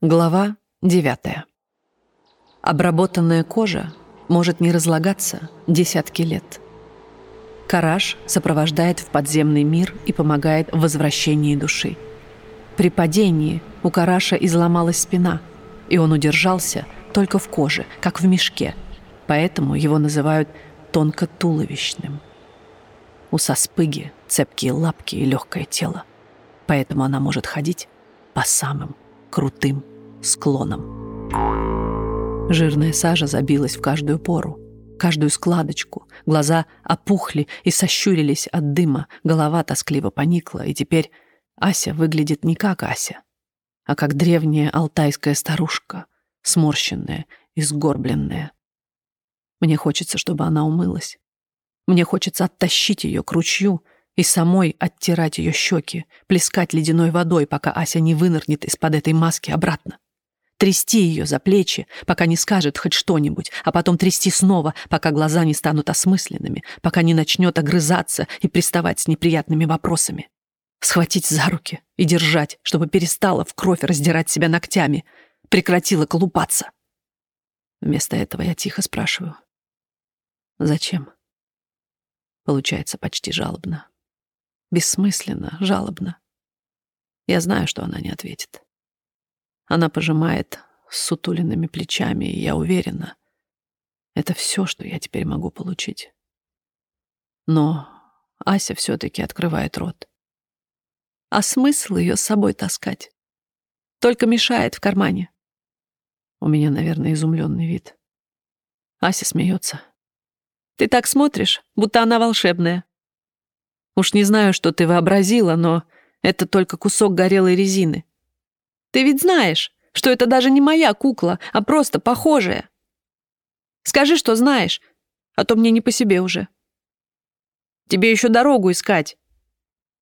Глава 9. Обработанная кожа может не разлагаться десятки лет. Караш сопровождает в подземный мир и помогает в возвращении души. При падении у Караша изломалась спина, и он удержался только в коже, как в мешке, поэтому его называют тонкотуловищным. У Саспыги цепкие лапки и легкое тело, поэтому она может ходить по самым крутым склоном. Жирная сажа забилась в каждую пору, каждую складочку. Глаза опухли и сощурились от дыма, голова тоскливо поникла, и теперь Ася выглядит не как Ася, а как древняя алтайская старушка, сморщенная и сгорбленная. Мне хочется, чтобы она умылась. Мне хочется оттащить ее к ручью и самой оттирать ее щеки, плескать ледяной водой, пока Ася не вынырнет из-под этой маски обратно. Трясти ее за плечи, пока не скажет хоть что-нибудь, а потом трясти снова, пока глаза не станут осмысленными, пока не начнет огрызаться и приставать с неприятными вопросами. Схватить за руки и держать, чтобы перестала в кровь раздирать себя ногтями, прекратила колупаться. Вместо этого я тихо спрашиваю. Зачем? Получается почти жалобно. Бессмысленно, жалобно. Я знаю, что она не ответит. Она пожимает сутуленными плечами, и я уверена, это все, что я теперь могу получить. Но Ася все-таки открывает рот. А смысл ее с собой таскать? Только мешает в кармане. У меня, наверное, изумленный вид. Ася смеется. Ты так смотришь, будто она волшебная. Уж не знаю, что ты вообразила, но это только кусок горелой резины. Ты ведь знаешь, что это даже не моя кукла, а просто похожая. Скажи, что знаешь, а то мне не по себе уже. Тебе еще дорогу искать.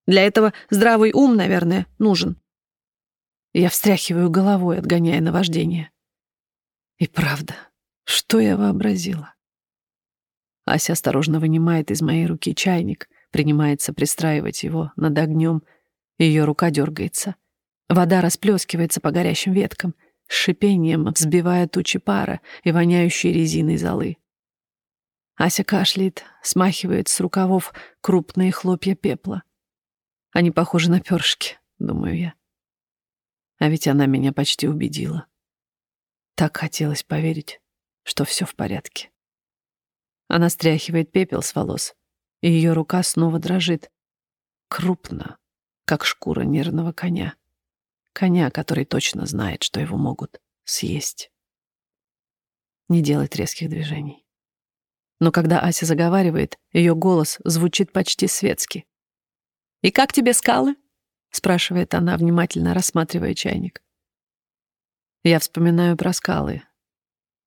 Для этого здравый ум, наверное, нужен. Я встряхиваю головой, отгоняя наваждение. И правда, что я вообразила? Ася осторожно вынимает из моей руки чайник, принимается пристраивать его над огнем. Ее рука дергается. Вода расплескивается по горящим веткам, с шипением взбивая тучи пара и воняющие резиной золы. Ася кашляет, смахивает с рукавов крупные хлопья пепла. Они похожи на перышки, думаю я. А ведь она меня почти убедила. Так хотелось поверить, что все в порядке. Она стряхивает пепел с волос, и ее рука снова дрожит. Крупно, как шкура нервного коня. Коня, который точно знает, что его могут съесть. Не делает резких движений. Но когда Ася заговаривает, ее голос звучит почти светски. «И как тебе скалы?» — спрашивает она, внимательно рассматривая чайник. Я вспоминаю про скалы,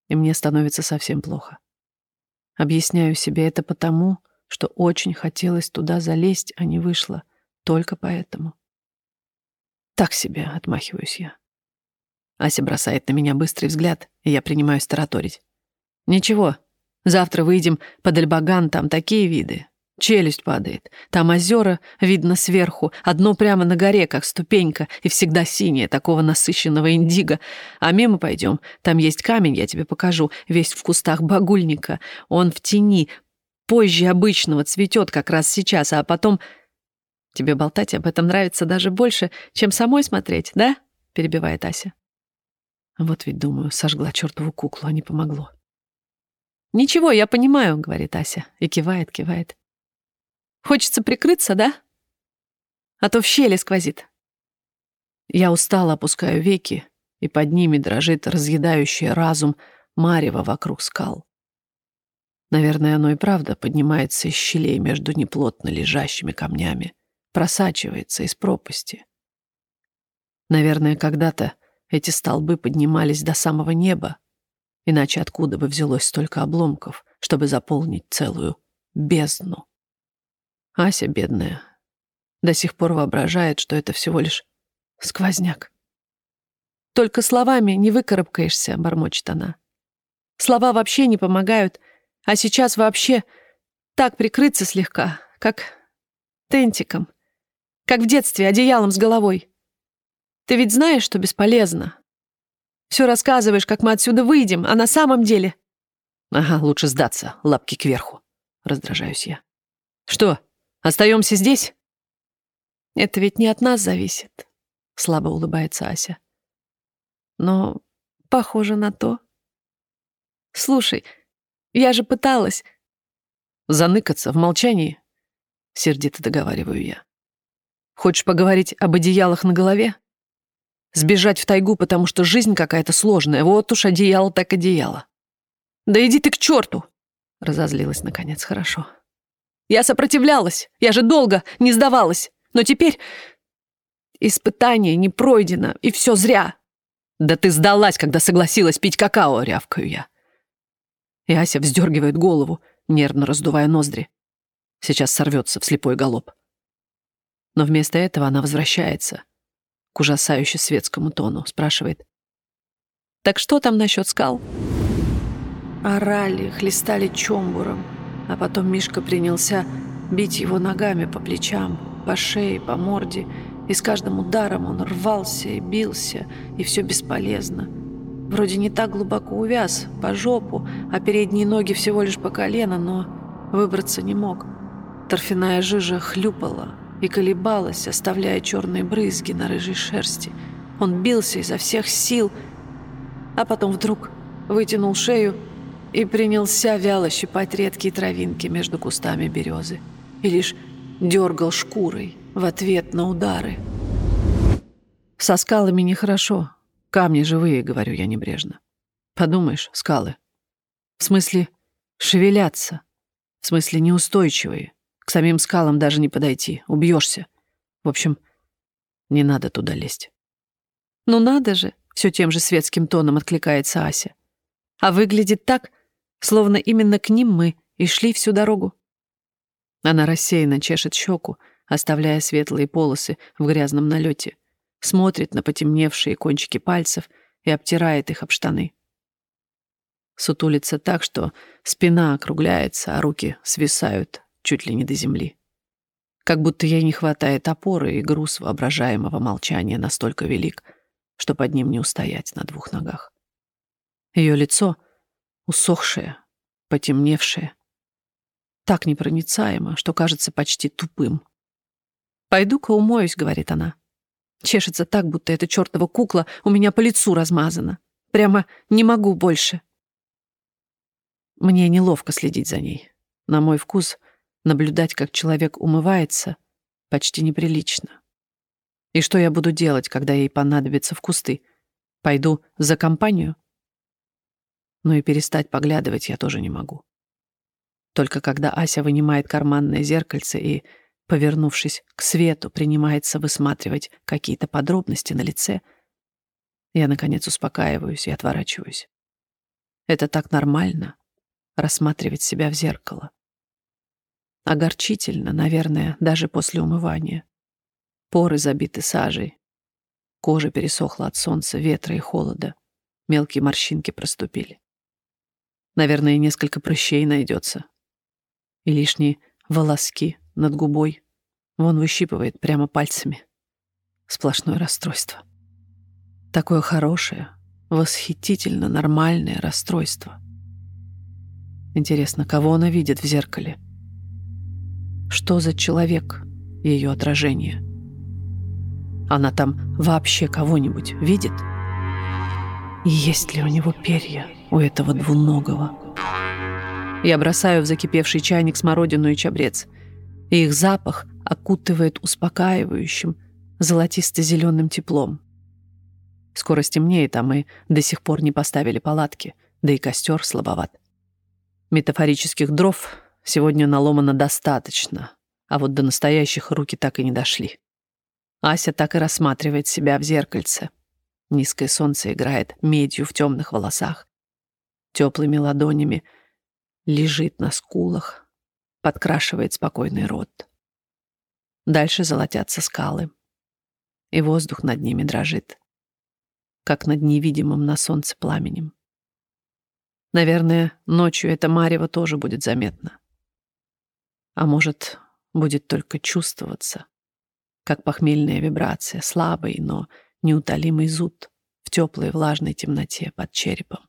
и мне становится совсем плохо. Объясняю себе это потому, что очень хотелось туда залезть, а не вышло. Только поэтому. Так себе, отмахиваюсь я. Ася бросает на меня быстрый взгляд, и я принимаюсь тараторить. Ничего, завтра выйдем под Альбаган, там такие виды. Челюсть падает. Там озера видно сверху, одно прямо на горе, как ступенька, и всегда синее, такого насыщенного индиго. А мимо пойдем, там есть камень, я тебе покажу, весь в кустах багульника. Он в тени, позже обычного, цветет как раз сейчас, а потом... Тебе болтать об этом нравится даже больше, чем самой смотреть, да? Перебивает Ася. Вот ведь, думаю, сожгла чертову куклу, а не помогло. «Ничего, я понимаю», — говорит Ася, и кивает, кивает. «Хочется прикрыться, да? А то в щели сквозит». Я устало опускаю веки, и под ними дрожит разъедающий разум марево вокруг скал. Наверное, оно и правда поднимается из щелей между неплотно лежащими камнями, просачивается из пропасти. Наверное, когда-то эти столбы поднимались до самого неба, иначе откуда бы взялось столько обломков, чтобы заполнить целую бездну? Ася, бедная, до сих пор воображает, что это всего лишь сквозняк. «Только словами не выкарабкаешься», — бормочет она. «Слова вообще не помогают, а сейчас вообще так прикрыться слегка, как тентиком, как в детстве одеялом с головой. Ты ведь знаешь, что бесполезно. Все рассказываешь, как мы отсюда выйдем, а на самом деле...» «Ага, лучше сдаться, лапки кверху», — раздражаюсь я. «Что, остаемся здесь?» «Это ведь не от нас зависит», — слабо улыбается Ася. «Но похоже на то. Слушай, я же пыталась...» «Заныкаться в молчании?» — сердито договариваю я. «Хочешь поговорить об одеялах на голове? Сбежать в тайгу, потому что жизнь какая-то сложная. Вот уж одеяло так одеяло». «Да иди ты к черту!» — разозлилась наконец хорошо. «Я сопротивлялась, я же долго не сдавалась, но теперь испытание не пройдено, и все зря». «Да ты сдалась, когда согласилась пить какао», — рявкаю я. И Ася вздергивает голову, нервно раздувая ноздри. Сейчас сорвется в слепой галоп. Но вместо этого она возвращается к ужасающе светскому тону, спрашивает. «Так что там насчет скал?» Орали, хлестали чомбуром, а потом Мишка принялся бить его ногами по плечам, по шее, по морде, и с каждым ударом он рвался и бился, и все бесполезно. Вроде не так глубоко увяз, по жопу, а передние ноги всего лишь по колено, но выбраться не мог. Торфяная жижа хлюпала и колебалась, оставляя черные брызги на рыжей шерсти. Он бился изо всех сил, а потом вдруг вытянул шею и принялся вяло щипать редкие травинки между кустами березы и лишь дергал шкурой в ответ на удары. «Со скалами нехорошо. Камни живые», — говорю я небрежно. «Подумаешь, скалы. В смысле, шевелятся. В смысле, неустойчивые. К самим скалам даже не подойти. Убьешься. В общем, не надо туда лезть». «Ну надо же!» — все тем же светским тоном откликается Ася. «А выглядит так, словно именно к ним мы и шли всю дорогу. Она рассеянно чешет щеку, оставляя светлые полосы в грязном налете, смотрит на потемневшие кончики пальцев и обтирает их об штаны. Сутулится так, что спина округляется, а руки свисают чуть ли не до земли. Как будто ей не хватает опоры, и груз воображаемого молчания настолько велик, что под ним не устоять на двух ногах. Ее лицо — усохшее, потемневшее. Так непроницаемо, что кажется почти тупым. «Пойду-ка умоюсь», — говорит она. Чешется так, будто эта чертова кукла у меня по лицу размазана. Прямо не могу больше. Мне неловко следить за ней. На мой вкус, наблюдать, как человек умывается, почти неприлично. И что я буду делать, когда ей понадобится в кусты? Пойду за компанию? но и перестать поглядывать я тоже не могу. Только когда Ася вынимает карманное зеркальце и, повернувшись к свету, принимается высматривать какие-то подробности на лице, я, наконец, успокаиваюсь и отворачиваюсь. Это так нормально — рассматривать себя в зеркало. Огорчительно, наверное, даже после умывания. Поры забиты сажей. Кожа пересохла от солнца, ветра и холода. Мелкие морщинки проступили. Наверное, несколько прыщей найдется. И лишние волоски над губой. Вон выщипывает прямо пальцами. Сплошное расстройство. Такое хорошее, восхитительно нормальное расстройство. Интересно, кого она видит в зеркале? Что за человек ее отражение? Она там вообще кого-нибудь видит? И есть ли у него перья? у этого двуногого. Я бросаю в закипевший чайник смородину и чабрец, и их запах окутывает успокаивающим, золотисто-зеленым теплом. Скоро стемнеет, а мы до сих пор не поставили палатки, да и костер слабоват. Метафорических дров сегодня наломано достаточно, а вот до настоящих руки так и не дошли. Ася так и рассматривает себя в зеркальце. Низкое солнце играет медью в темных волосах, теплыми ладонями, лежит на скулах, подкрашивает спокойный рот. Дальше золотятся скалы, и воздух над ними дрожит, как над невидимым на солнце пламенем. Наверное, ночью это марево тоже будет заметно. А может, будет только чувствоваться, как похмельная вибрация, слабый, но неутолимый зуд в теплой влажной темноте под черепом.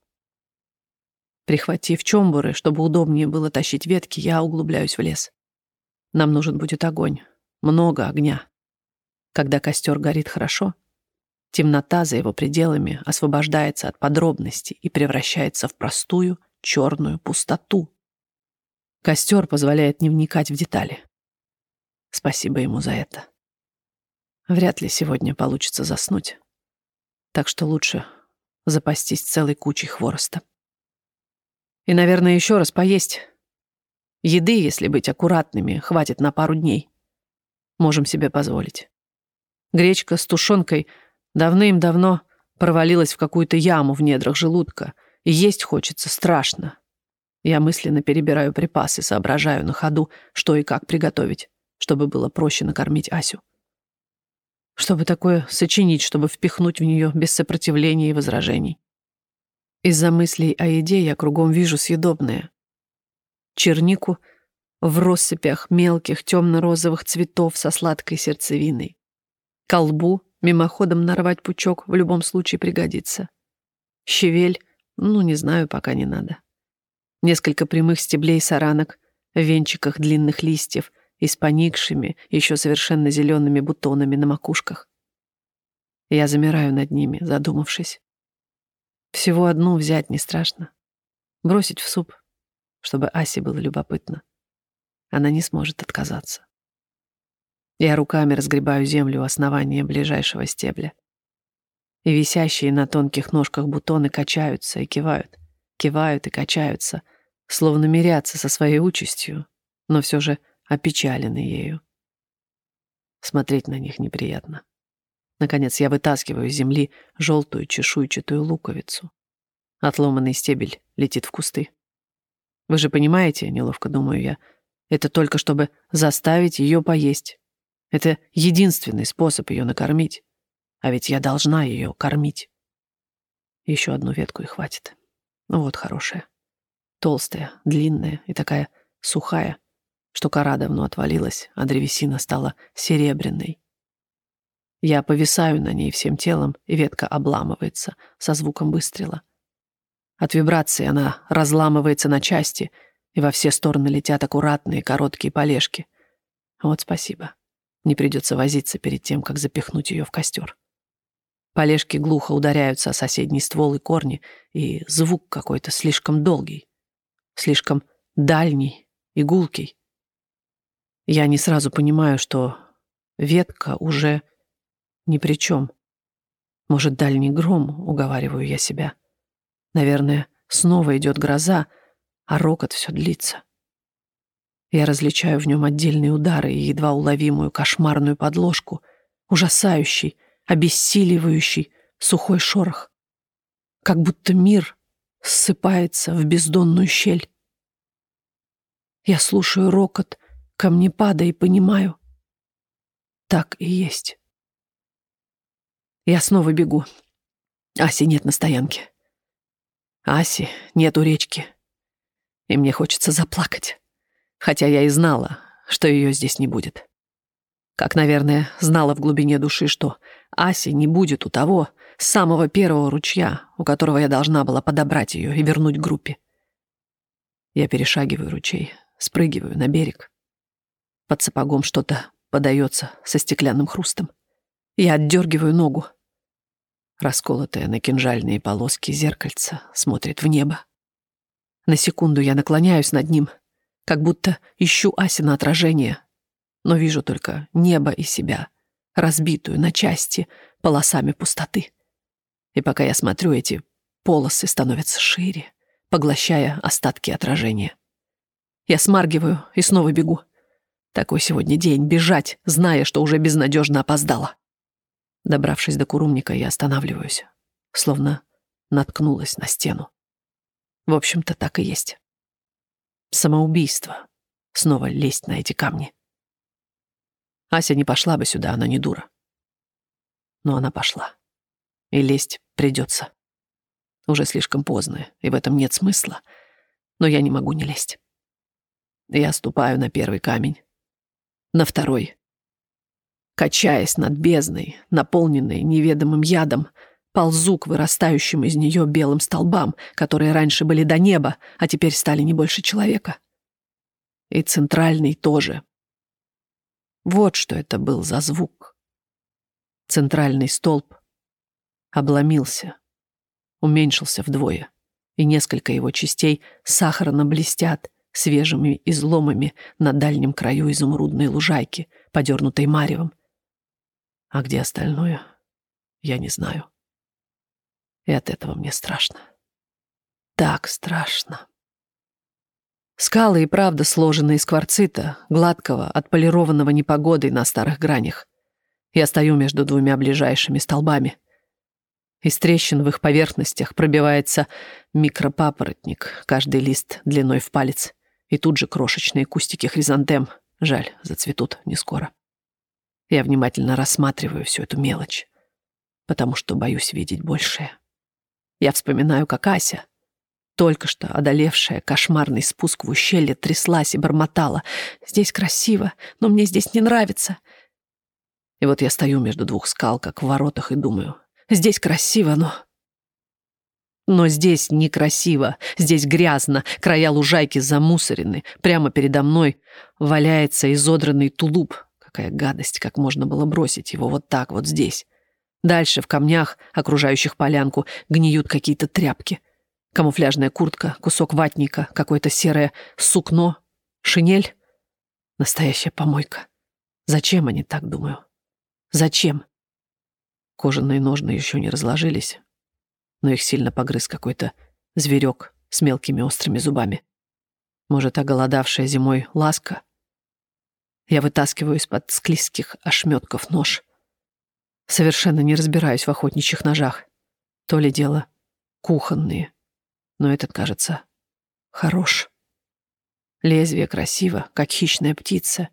Прихватив чомбуры, чтобы удобнее было тащить ветки, я углубляюсь в лес. Нам нужен будет огонь. Много огня. Когда костер горит хорошо, темнота за его пределами освобождается от подробностей и превращается в простую черную пустоту. Костер позволяет не вникать в детали. Спасибо ему за это. Вряд ли сегодня получится заснуть. Так что лучше запастись целой кучей хвороста. И, наверное, еще раз поесть. Еды, если быть аккуратными, хватит на пару дней. Можем себе позволить. Гречка с тушенкой давным-давно провалилась в какую-то яму в недрах желудка, и есть хочется страшно. Я мысленно перебираю припасы, соображаю на ходу, что и как приготовить, чтобы было проще накормить Асю. Чтобы такое сочинить, чтобы впихнуть в нее без сопротивления и возражений. Из-за мыслей о еде я кругом вижу съедобное. Чернику в россыпях мелких темно-розовых цветов со сладкой сердцевиной. Колбу мимоходом нарвать пучок в любом случае пригодится. Щавель, ну, не знаю, пока не надо. Несколько прямых стеблей саранок в венчиках длинных листьев и с поникшими, еще совершенно зелеными бутонами на макушках. Я замираю над ними, задумавшись. Всего одну взять не страшно. Бросить в суп, чтобы Асе было любопытно. Она не сможет отказаться. Я руками разгребаю землю у основания ближайшего стебля. И висящие на тонких ножках бутоны качаются и кивают, кивают и качаются, словно мирятся со своей участью, но все же опечалены ею. Смотреть на них неприятно. Наконец я вытаскиваю из земли желтую чешуйчатую луковицу. Отломанный стебель летит в кусты. Вы же понимаете, неловко думаю я, это только чтобы заставить ее поесть. Это единственный способ ее накормить. А ведь я должна ее кормить. Еще одну ветку и хватит. Ну вот хорошая. Толстая, длинная и такая сухая, что кора давно отвалилась, а древесина стала серебряной. Я повисаю на ней всем телом, и ветка обламывается со звуком выстрела. От вибрации она разламывается на части, и во все стороны летят аккуратные короткие полежки. Вот спасибо. Не придется возиться перед тем, как запихнуть ее в костер. Полежки глухо ударяются о соседний ствол и корни, и звук какой-то слишком долгий, слишком дальний и гулкий. Я не сразу понимаю, что ветка уже ни при чем. Может, дальний гром, уговариваю я себя. Наверное, снова идет гроза, а рокот все длится. Я различаю в нем отдельные удары и едва уловимую кошмарную подложку, ужасающий, обессиливающий сухой шорох. Как будто мир ссыпается в бездонную щель. Я слушаю рокот, камнепада и понимаю. Так и есть. Я снова бегу. Аси нет на стоянке. Аси нет у речки. И мне хочется заплакать. Хотя я и знала, что ее здесь не будет. Как, наверное, знала в глубине души, что Аси не будет у того самого первого ручья, у которого я должна была подобрать ее и вернуть группе. Я перешагиваю ручей, спрыгиваю на берег. Под сапогом что-то подается со стеклянным хрустом. Я отдергиваю ногу. Расколотое на кинжальные полоски зеркальца смотрит в небо. На секунду я наклоняюсь над ним, как будто ищу Асина отражение, но вижу только небо и себя, разбитую на части полосами пустоты. И пока я смотрю, эти полосы становятся шире, поглощая остатки отражения. Я смаргиваю и снова бегу. Такой сегодня день — бежать, зная, что уже безнадежно опоздала. Добравшись до курумника, я останавливаюсь, словно наткнулась на стену. В общем-то, так и есть. Самоубийство. Снова лезть на эти камни. Ася не пошла бы сюда, она не дура. Но она пошла. И лезть придется. Уже слишком поздно, и в этом нет смысла. Но я не могу не лезть. Я ступаю на первый камень. На второй качаясь над бездной, наполненной неведомым ядом, Ползу к вырастающим из нее белым столбам, которые раньше были до неба, а теперь стали не больше человека. И центральный тоже. Вот что это был за звук. Центральный столб обломился, уменьшился вдвое, и несколько его частей сахарно блестят свежими изломами на дальнем краю изумрудной лужайки, подернутой маревом. А где остальное, я не знаю. И от этого мне страшно. Так страшно. Скалы и правда сложены из кварцита, гладкого, отполированного непогодой на старых гранях. Я стою между двумя ближайшими столбами. Из трещин в их поверхностях пробивается микропапоротник, каждый лист длиной в палец. И тут же крошечные кустики хризантем. Жаль, зацветут не скоро. Я внимательно рассматриваю всю эту мелочь, потому что боюсь видеть большее. Я вспоминаю, как Ася, только что одолевшая кошмарный спуск в ущелье, тряслась и бормотала. «Здесь красиво, но мне здесь не нравится». И вот я стою между двух скал, как в воротах, и думаю, «Здесь красиво, но...» Но здесь некрасиво, здесь грязно, края лужайки замусорены. Прямо передо мной валяется изодранный тулуп. Какая гадость, как можно было бросить его вот так вот здесь. Дальше в камнях, окружающих полянку, гниют какие-то тряпки. Камуфляжная куртка, кусок ватника, какое-то серое сукно, шинель. Настоящая помойка. Зачем они так, думаю? Зачем? Кожаные ножны еще не разложились, но их сильно погрыз какой-то зверек с мелкими острыми зубами. Может, оголодавшая зимой ласка? Я вытаскиваю из-под склизких ошметков нож — Совершенно не разбираюсь в охотничьих ножах. То ли дело кухонные. Но этот, кажется, хорош. Лезвие красиво, как хищная птица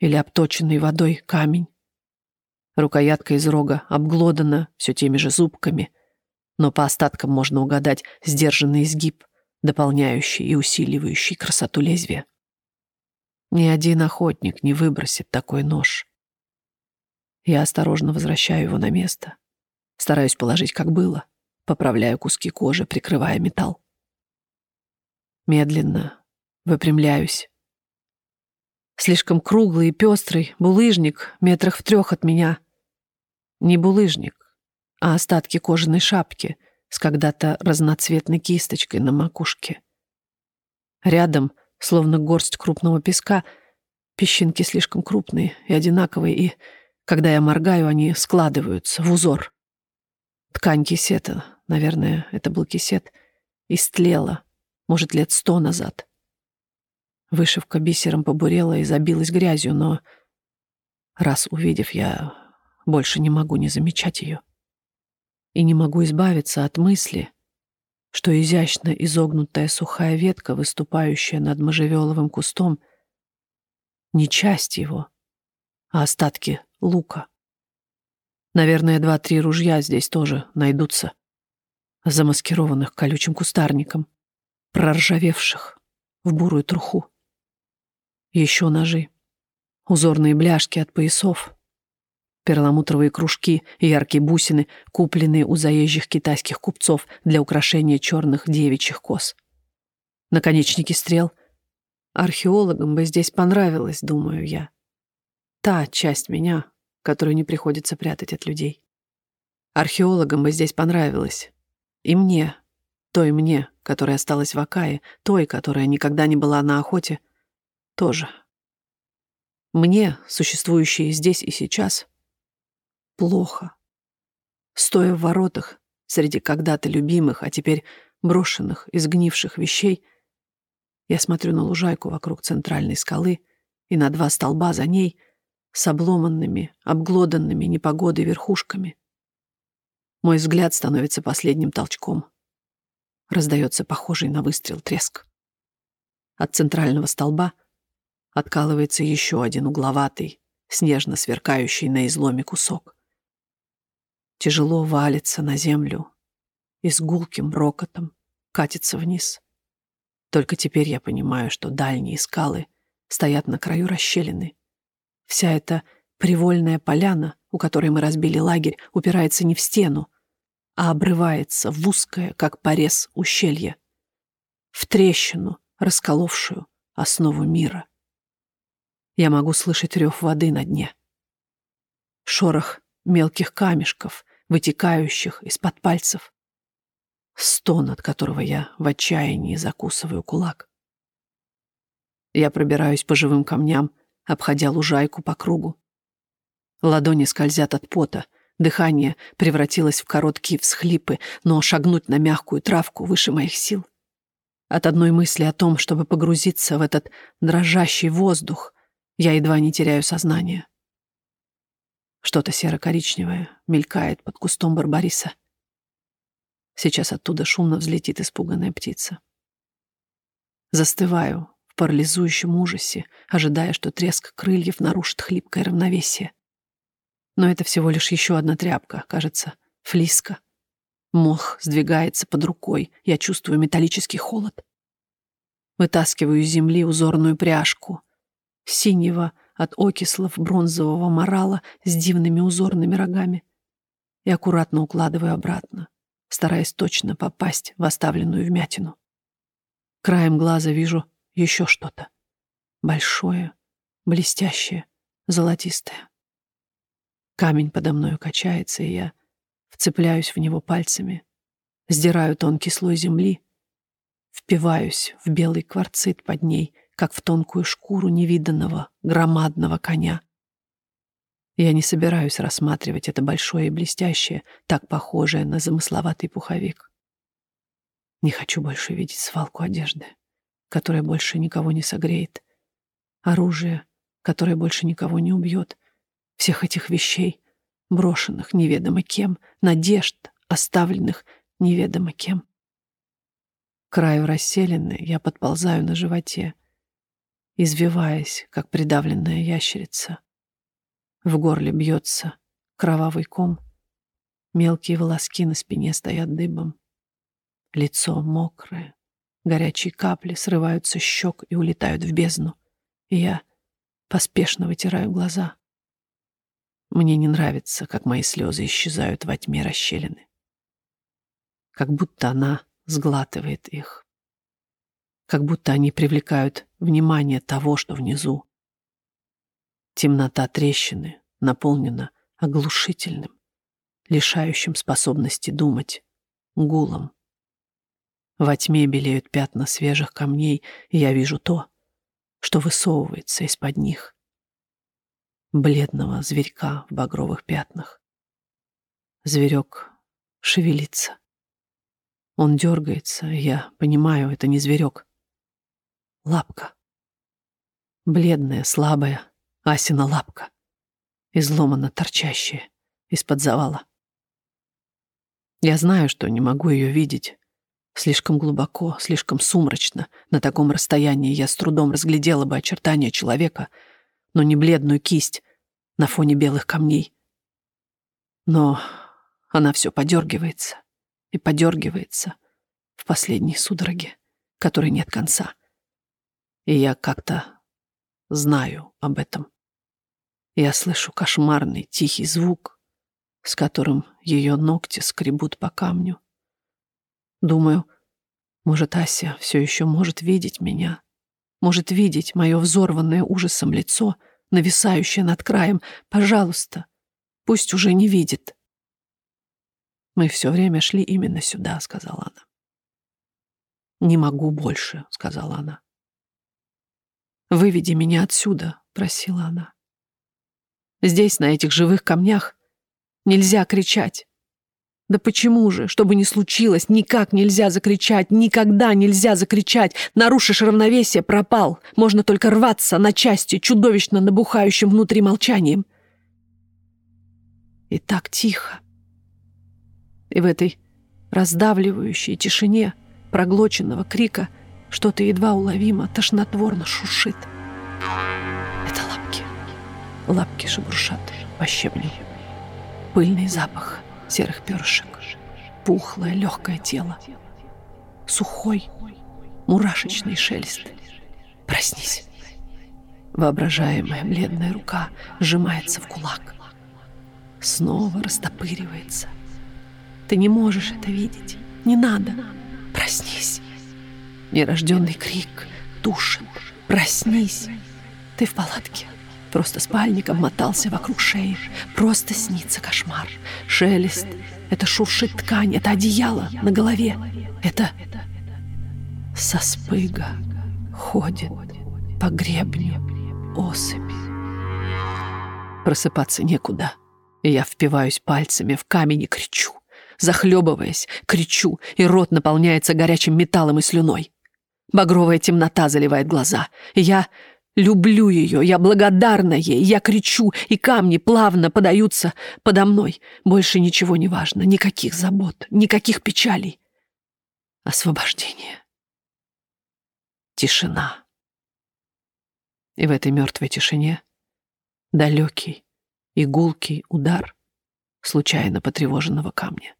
или обточенный водой камень. Рукоятка из рога обглодана все теми же зубками, но по остаткам можно угадать сдержанный изгиб, дополняющий и усиливающий красоту лезвия. Ни один охотник не выбросит такой нож. Я осторожно возвращаю его на место. Стараюсь положить, как было. Поправляю куски кожи, прикрывая металл. Медленно выпрямляюсь. Слишком круглый и пестрый булыжник метрах в трех от меня. Не булыжник, а остатки кожаной шапки с когда-то разноцветной кисточкой на макушке. Рядом, словно горсть крупного песка, песчинки слишком крупные и одинаковые, и когда я моргаю, они складываются в узор. Ткань кисета, наверное, это был кисет, истлела, может, лет сто назад. Вышивка бисером побурела и забилась грязью, но раз увидев, я больше не могу не замечать ее. И не могу избавиться от мысли, что изящно изогнутая сухая ветка, выступающая над можжевеловым кустом, не часть его, а остатки лука. Наверное, два-три ружья здесь тоже найдутся, замаскированных колючим кустарником, проржавевших в бурую труху. Еще ножи, узорные бляшки от поясов, перламутровые кружки яркие бусины, купленные у заезжих китайских купцов для украшения черных девичьих кос. Наконечники стрел. Археологам бы здесь понравилось, думаю я. Та часть меня, которую не приходится прятать от людей. Археологам бы здесь понравилось. И мне, той мне, которая осталась в Акае, той, которая никогда не была на охоте, тоже. Мне, существующей здесь и сейчас, плохо. Стоя в воротах, среди когда-то любимых, а теперь брошенных, изгнивших вещей, я смотрю на лужайку вокруг центральной скалы и на два столба за ней — с обломанными, обглоданными непогодой верхушками. Мой взгляд становится последним толчком. Раздается похожий на выстрел треск. От центрального столба откалывается еще один угловатый, снежно сверкающий на изломе кусок. Тяжело валится на землю и с гулким рокотом катится вниз. Только теперь я понимаю, что дальние скалы стоят на краю расщелины — Вся эта привольная поляна, у которой мы разбили лагерь, упирается не в стену, а обрывается в узкое, как порез, ущелье, в трещину, расколовшую основу мира. Я могу слышать рев воды на дне, шорох мелких камешков, вытекающих из-под пальцев, стон, от которого я в отчаянии закусываю кулак. Я пробираюсь по живым камням, обходя лужайку по кругу. Ладони скользят от пота, дыхание превратилось в короткие всхлипы, но шагнуть на мягкую травку выше моих сил. От одной мысли о том, чтобы погрузиться в этот дрожащий воздух, я едва не теряю сознание. Что-то серо-коричневое мелькает под кустом барбариса. Сейчас оттуда шумно взлетит испуганная птица. Застываю в парализующем ужасе, ожидая, что треск крыльев нарушит хлипкое равновесие. Но это всего лишь еще одна тряпка, кажется, флиска. Мох сдвигается под рукой, я чувствую металлический холод. Вытаскиваю из земли узорную пряжку. Синего от окислов бронзового морала с дивными узорными рогами. И аккуратно укладываю обратно, стараясь точно попасть в оставленную вмятину. Краем глаза вижу еще что-то. Большое, блестящее, золотистое. Камень подо мною качается, и я вцепляюсь в него пальцами, сдираю тонкий слой земли, впиваюсь в белый кварцит под ней, как в тонкую шкуру невиданного, громадного коня. Я не собираюсь рассматривать это большое и блестящее, так похожее на замысловатый пуховик. Не хочу больше видеть свалку одежды, которая больше никого не согреет, оружие, которое больше никого не убьет, всех этих вещей, брошенных неведомо кем, надежд, оставленных неведомо кем. Краю расселены я подползаю на животе, извиваясь, как придавленная ящерица. В горле бьется кровавый ком, мелкие волоски на спине стоят дыбом. Лицо мокрое, горячие капли срываются с щек и улетают в бездну, и я поспешно вытираю глаза. Мне не нравится, как мои слезы исчезают во тьме расщелины. Как будто она сглатывает их. Как будто они привлекают внимание того, что внизу. Темнота трещины наполнена оглушительным, лишающим способности думать, гулом. Во тьме белеют пятна свежих камней, и я вижу то, что высовывается из-под них бледного зверька в багровых пятнах. Зверек шевелится. Он дергается, я понимаю, это не зверек. Лапка. Бледная, слабая, Асина лапка. Изломанно торчащая из-под завала. Я знаю, что не могу ее видеть. Слишком глубоко, слишком сумрачно. На таком расстоянии я с трудом разглядела бы очертания человека — но не бледную кисть на фоне белых камней. Но она все подергивается и подергивается в последней судороге, которой нет конца. И я как-то знаю об этом. Я слышу кошмарный тихий звук, с которым ее ногти скребут по камню. Думаю, может, Ася все еще может видеть меня, может видеть мое взорванное ужасом лицо, нависающее над краем. Пожалуйста, пусть уже не видит. Мы все время шли именно сюда, сказала она. Не могу больше, сказала она. Выведи меня отсюда, просила она. Здесь, на этих живых камнях, нельзя кричать. Да почему же, что бы ни случилось, никак нельзя закричать, никогда нельзя закричать. Нарушишь равновесие, пропал. Можно только рваться на части, чудовищно набухающим внутри молчанием. И так тихо. И в этой раздавливающей тишине проглоченного крика что-то едва уловимо, тошнотворно шуршит. Это лапки. Лапки шебуршат по щебню. Пыльный запах — серых перышек, пухлое легкое тело, сухой, мурашечный шелест. Проснись. Воображаемая бледная рука сжимается в кулак. Снова растопыривается. Ты не можешь это видеть. Не надо. Проснись. Нерожденный крик душит. Проснись. Ты в палатке. Просто спальником мотался вокруг шеи. Просто снится кошмар. Шелест. Это шуршит ткань. Это одеяло на голове. Это соспыга ходит по гребню особи. Просыпаться некуда. Я впиваюсь пальцами в камень и кричу. Захлебываясь, кричу, и рот наполняется горячим металлом и слюной. Багровая темнота заливает глаза. Я люблю ее, я благодарна ей, я кричу, и камни плавно подаются подо мной. Больше ничего не важно, никаких забот, никаких печалей. Освобождение. Тишина. И в этой мертвой тишине далекий и гулкий удар случайно потревоженного камня.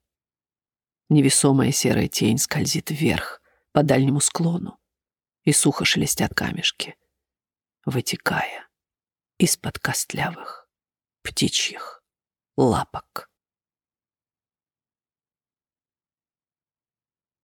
Невесомая серая тень скользит вверх по дальнему склону, и сухо шелестят камешки, вытекая из-под костлявых птичьих лапок.